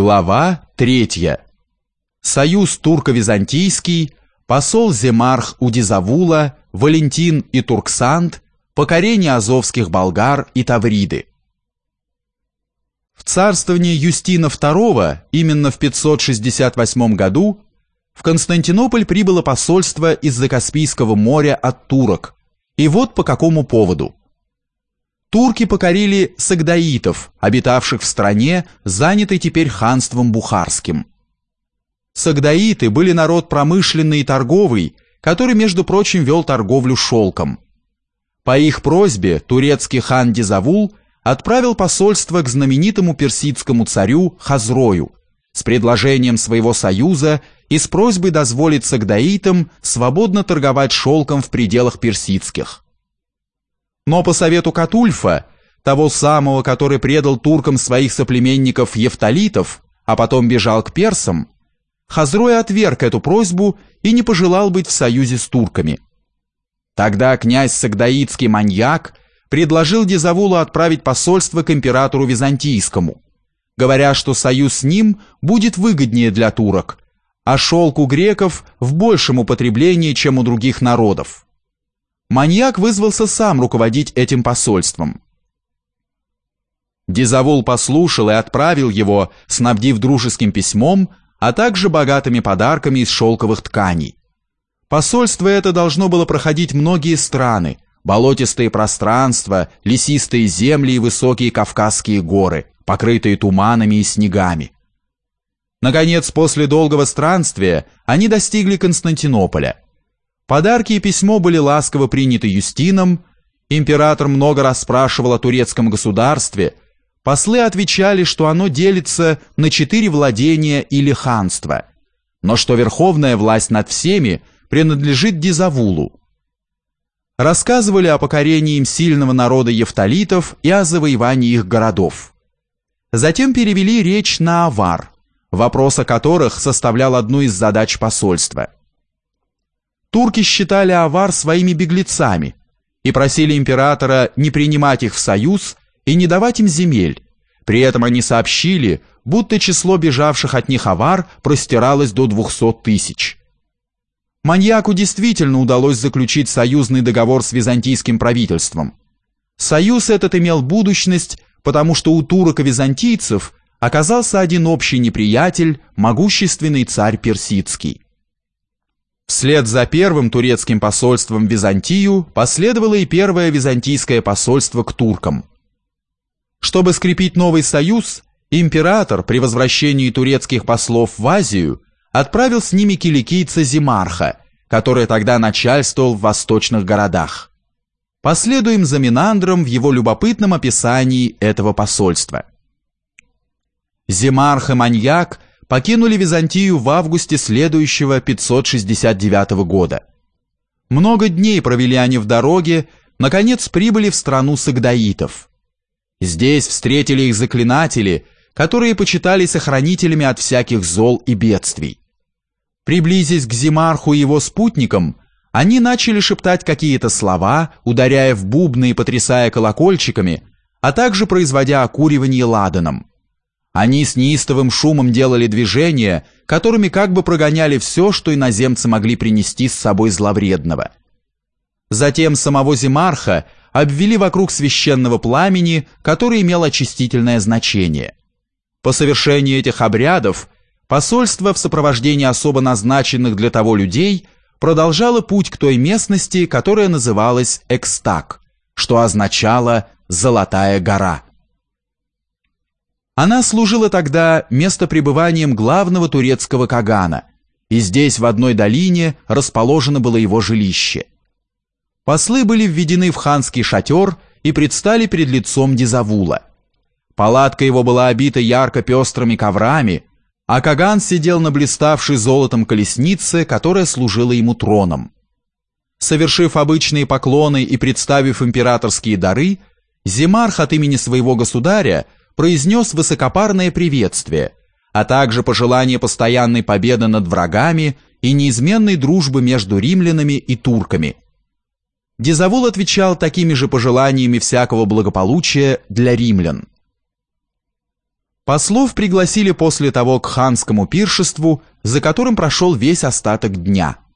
Глава 3. Союз турко-византийский, посол Земарх Удизавула, Валентин и Турксант, покорение азовских болгар и Тавриды. В царствовании Юстина II, именно в 568 году, в Константинополь прибыло посольство из-за Каспийского моря от турок. И вот по какому поводу – турки покорили сагдаитов, обитавших в стране, занятой теперь ханством Бухарским. Сагдаиты были народ промышленный и торговый, который, между прочим, вел торговлю шелком. По их просьбе турецкий хан Дизавул отправил посольство к знаменитому персидскому царю Хазрою с предложением своего союза и с просьбой дозволить сагдаитам свободно торговать шелком в пределах персидских. Но по совету Катульфа, того самого, который предал туркам своих соплеменников Ефталитов, а потом бежал к персам, Хазрой отверг эту просьбу и не пожелал быть в союзе с турками. Тогда князь Сагдаитский маньяк предложил Дизавулу отправить посольство к императору Византийскому, говоря, что союз с ним будет выгоднее для турок, а шелк у греков в большем употреблении, чем у других народов маньяк вызвался сам руководить этим посольством. Дизавул послушал и отправил его, снабдив дружеским письмом, а также богатыми подарками из шелковых тканей. Посольство это должно было проходить многие страны, болотистые пространства, лесистые земли и высокие Кавказские горы, покрытые туманами и снегами. Наконец, после долгого странствия, они достигли Константинополя – Подарки и письмо были ласково приняты Юстином, император много расспрашивал о турецком государстве, послы отвечали, что оно делится на четыре владения или ханства, но что верховная власть над всеми принадлежит Дизавулу. Рассказывали о покорении им сильного народа ефталитов и о завоевании их городов. Затем перевели речь на авар, вопрос о которых составлял одну из задач посольства – турки считали авар своими беглецами и просили императора не принимать их в союз и не давать им земель. При этом они сообщили, будто число бежавших от них авар простиралось до 200 тысяч. Маньяку действительно удалось заключить союзный договор с византийским правительством. Союз этот имел будущность, потому что у турок и византийцев оказался один общий неприятель, могущественный царь персидский. Вслед за первым турецким посольством в Византию последовало и первое византийское посольство к туркам. Чтобы скрепить новый союз, император при возвращении турецких послов в Азию отправил с ними киликийца Зимарха, который тогда начальствовал в восточных городах. Последуем за Минандром в его любопытном описании этого посольства. Зимарх и маньяк – покинули Византию в августе следующего 569 года. Много дней провели они в дороге, наконец прибыли в страну сагдаитов. Здесь встретили их заклинатели, которые почитались охранителями от всяких зол и бедствий. Приблизясь к Зимарху и его спутникам, они начали шептать какие-то слова, ударяя в бубны и потрясая колокольчиками, а также производя окуривание ладаном. Они с неистовым шумом делали движения, которыми как бы прогоняли все, что иноземцы могли принести с собой зловредного. Затем самого Зимарха обвели вокруг священного пламени, который имел очистительное значение. По совершении этих обрядов посольство в сопровождении особо назначенных для того людей продолжало путь к той местности, которая называлась Экстак, что означало «золотая гора». Она служила тогда местопребыванием главного турецкого кагана, и здесь в одной долине расположено было его жилище. Послы были введены в ханский шатер и предстали перед лицом Дизавула. Палатка его была обита ярко-пестрыми коврами, а Каган сидел на блиставшей золотом колеснице, которая служила ему троном. Совершив обычные поклоны и представив императорские дары, Зимарх от имени своего государя произнес высокопарное приветствие, а также пожелание постоянной победы над врагами и неизменной дружбы между римлянами и турками. Дизавул отвечал такими же пожеланиями всякого благополучия для римлян. Послов пригласили после того к ханскому пиршеству, за которым прошел весь остаток дня –